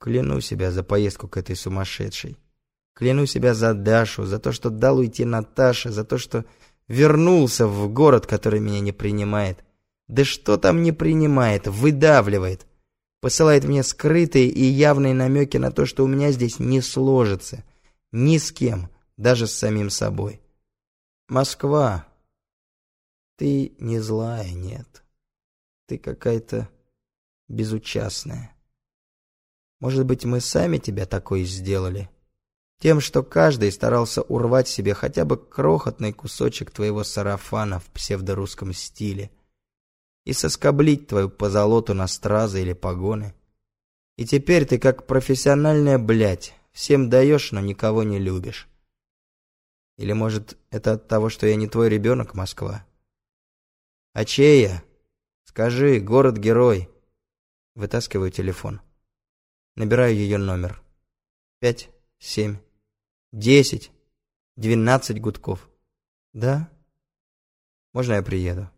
Кляну себя за поездку к этой сумасшедшей. Кляну себя за Дашу, за то, что дал уйти Наташе, за то, что вернулся в город, который меня не принимает. Да что там не принимает, выдавливает. Посылает мне скрытые и явные намеки на то, что у меня здесь не сложится. Ни с кем, даже с самим собой. Москва. Ты не злая, нет. Ты какая-то безучастная. Может быть, мы сами тебя такой сделали? Тем, что каждый старался урвать себе хотя бы крохотный кусочек твоего сарафана в псевдорусском стиле и соскоблить твою позолоту на стразы или погоны. И теперь ты как профессиональная блядь, всем даешь, но никого не любишь. Или, может, это от того, что я не твой ребенок, Москва? А чей я? Скажи, город-герой. Вытаскиваю телефон. Набираю ее номер. Пять, семь, десять, двенадцать гудков. Да? Можно я приеду?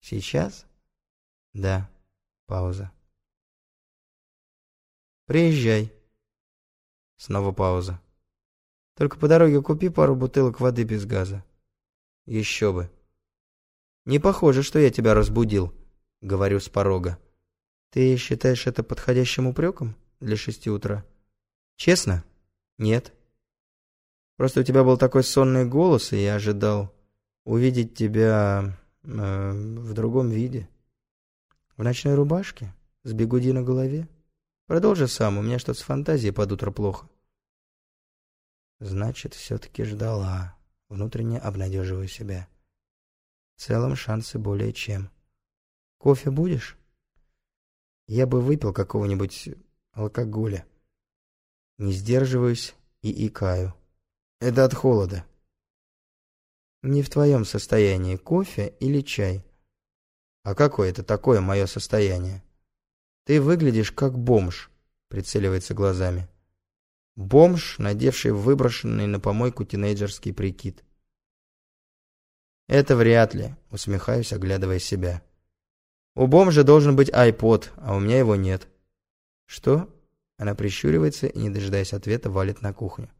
Сейчас? Да. Пауза. Приезжай. Снова пауза. Только по дороге купи пару бутылок воды без газа. Еще бы. Не похоже, что я тебя разбудил, говорю с порога. Ты считаешь это подходящим упреком для шести утра? Честно? Нет. Просто у тебя был такой сонный голос, и я ожидал увидеть тебя э, в другом виде. В ночной рубашке? С бегуди на голове? Продолжи сам, у меня что-то с фантазией под утро плохо. Значит, все-таки ждала. Внутренне обнадеживаю себя. В целом шансы более чем. Кофе будешь? Я бы выпил какого-нибудь алкоголя. Не сдерживаюсь и икаю. Это от холода. Не в твоем состоянии кофе или чай. А какое это такое мое состояние? Ты выглядишь как бомж, прицеливается глазами. Бомж, надевший выброшенный на помойку тинейджерский прикид. Это вряд ли, усмехаюсь, оглядывая себя. У бомжа должен быть айпод, а у меня его нет. Что? Она прищуривается и, не дожидаясь ответа, валит на кухню.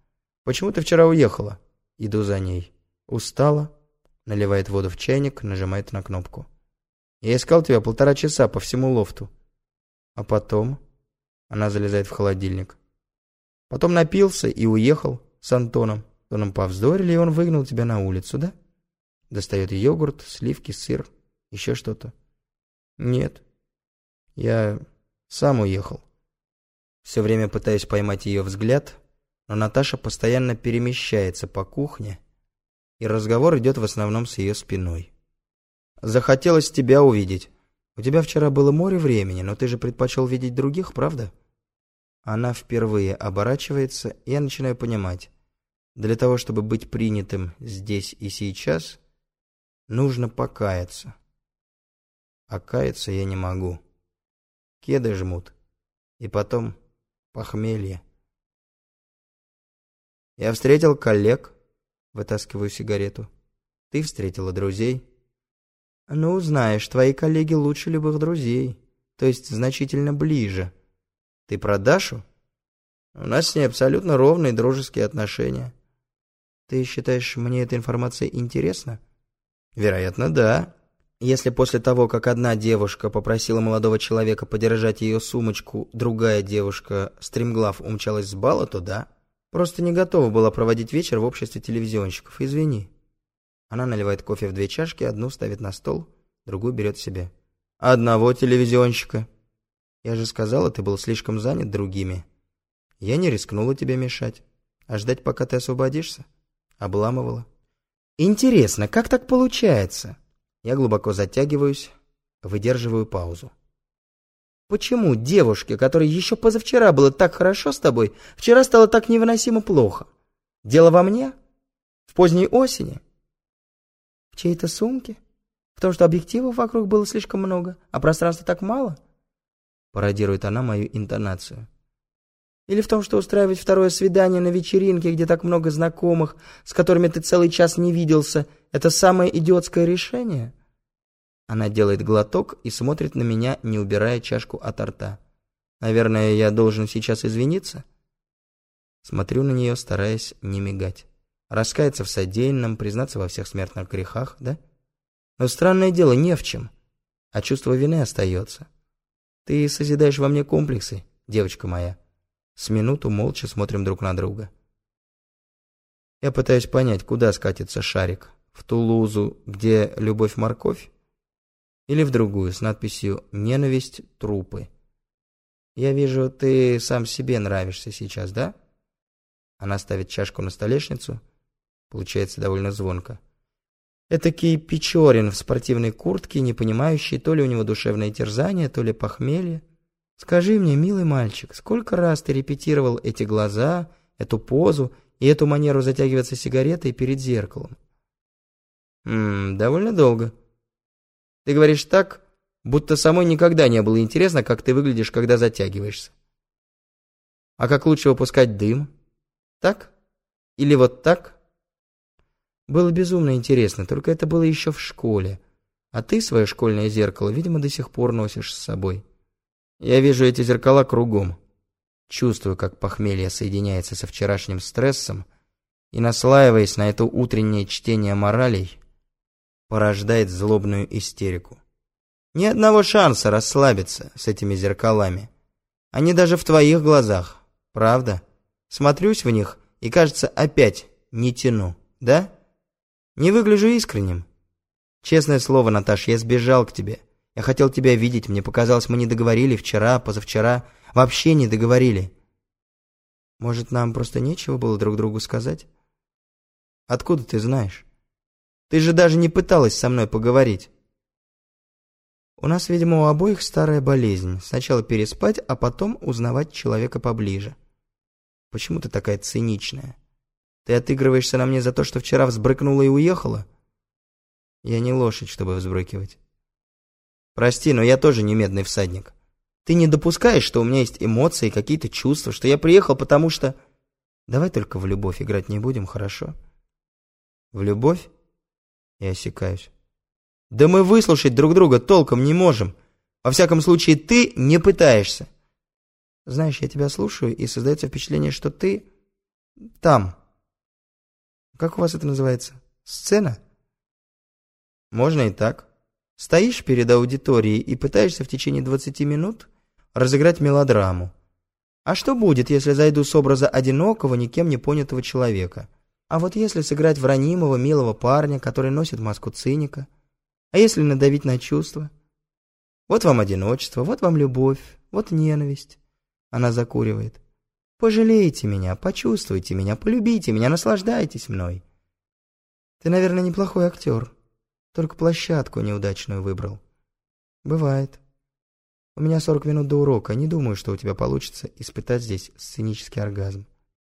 Почему ты вчера уехала? Иду за ней. Устала? Наливает воду в чайник, нажимает на кнопку. Я искал тебя полтора часа по всему лофту. А потом? Она залезает в холодильник. Потом напился и уехал с Антоном. Антоном повздорили, и он выгнал тебя на улицу, да? Достает йогурт, сливки, сыр, еще что-то. Нет. Я сам уехал. Все время пытаюсь поймать ее взгляд, но Наташа постоянно перемещается по кухне, и разговор идет в основном с ее спиной. «Захотелось тебя увидеть. У тебя вчера было море времени, но ты же предпочел видеть других, правда?» Она впервые оборачивается, и я начинаю понимать. Для того, чтобы быть принятым здесь и сейчас, нужно покаяться а каяться я не могу. Кеды жмут. И потом похмелье. Я встретил коллег, вытаскиваю сигарету. Ты встретила друзей. Ну, знаешь, твои коллеги лучше любых друзей, то есть значительно ближе. Ты про Дашу? У нас с ней абсолютно ровные дружеские отношения. Ты считаешь, мне эта информация интересна? Вероятно, да. Если после того, как одна девушка попросила молодого человека подержать ее сумочку, другая девушка, стремглав, умчалась с бала, то да. Просто не готова была проводить вечер в обществе телевизионщиков, извини. Она наливает кофе в две чашки, одну ставит на стол, другую берет себе. Одного телевизионщика. Я же сказала, ты был слишком занят другими. Я не рискнула тебе мешать. А ждать, пока ты освободишься? Обламывала. Интересно, как так получается? Я глубоко затягиваюсь, выдерживаю паузу. Почему девушке, которой еще позавчера было так хорошо с тобой, вчера стало так невыносимо плохо? Дело во мне? В поздней осени? В чьей-то сумке? В том, что объективов вокруг было слишком много, а пространства так мало? Пародирует она мою интонацию. Или в том, что устраивать второе свидание на вечеринке, где так много знакомых, с которыми ты целый час не виделся, это самое идиотское решение? Она делает глоток и смотрит на меня, не убирая чашку от рта. Наверное, я должен сейчас извиниться? Смотрю на нее, стараясь не мигать. Раскаяться в содеянном, признаться во всех смертных грехах, да? Но странное дело, не в чем. А чувство вины остается. Ты созидаешь во мне комплексы, девочка моя. С минуту молча смотрим друг на друга. Я пытаюсь понять, куда скатится шарик. В Тулузу, где любовь-морковь? Или в другую, с надписью «Ненависть. Трупы». Я вижу, ты сам себе нравишься сейчас, да? Она ставит чашку на столешницу. Получается довольно звонко. Этакий Печорин в спортивной куртке, не понимающий, то ли у него душевное терзание, то ли похмелье. Скажи мне, милый мальчик, сколько раз ты репетировал эти глаза, эту позу и эту манеру затягиваться сигаретой перед зеркалом? Ммм, довольно долго. Ты говоришь так, будто самой никогда не было интересно, как ты выглядишь, когда затягиваешься. А как лучше выпускать дым? Так? Или вот так? Было безумно интересно, только это было еще в школе. А ты свое школьное зеркало, видимо, до сих пор носишь с собой. Я вижу эти зеркала кругом. Чувствую, как похмелье соединяется со вчерашним стрессом и, наслаиваясь на это утреннее чтение моралей, порождает злобную истерику. Ни одного шанса расслабиться с этими зеркалами. Они даже в твоих глазах, правда? Смотрюсь в них и, кажется, опять не тяну, да? Не выгляжу искренним. Честное слово, Наташ, я сбежал к тебе. Я хотел тебя видеть, мне показалось, мы не договорили вчера, позавчера. Вообще не договорили. Может, нам просто нечего было друг другу сказать? Откуда ты знаешь? Ты же даже не пыталась со мной поговорить. У нас, видимо, у обоих старая болезнь. Сначала переспать, а потом узнавать человека поближе. Почему ты такая циничная? Ты отыгрываешься на мне за то, что вчера взбрыкнула и уехала? Я не лошадь, чтобы взбрыкивать. Прости, но я тоже не медный всадник. Ты не допускаешь, что у меня есть эмоции, какие-то чувства, что я приехал, потому что... Давай только в любовь играть не будем, хорошо? В любовь? Я осекаюсь. Да мы выслушать друг друга толком не можем. Во всяком случае, ты не пытаешься. Знаешь, я тебя слушаю, и создается впечатление, что ты там. Как у вас это называется? Сцена? Можно и так. Стоишь перед аудиторией и пытаешься в течение 20 минут разыграть мелодраму. А что будет, если зайду с образа одинокого, никем не понятого человека? А вот если сыграть в ранимого, милого парня, который носит маску циника – а если надавить на чувства? Вот вам одиночество, вот вам любовь, вот ненависть. Она закуривает. Пожалейте меня, почувствуйте меня, полюбите меня, наслаждайтесь мной. Ты, наверное, неплохой актер. Только площадку неудачную выбрал. Бывает. У меня 40 минут до урока. Не думаю, что у тебя получится испытать здесь сценический оргазм.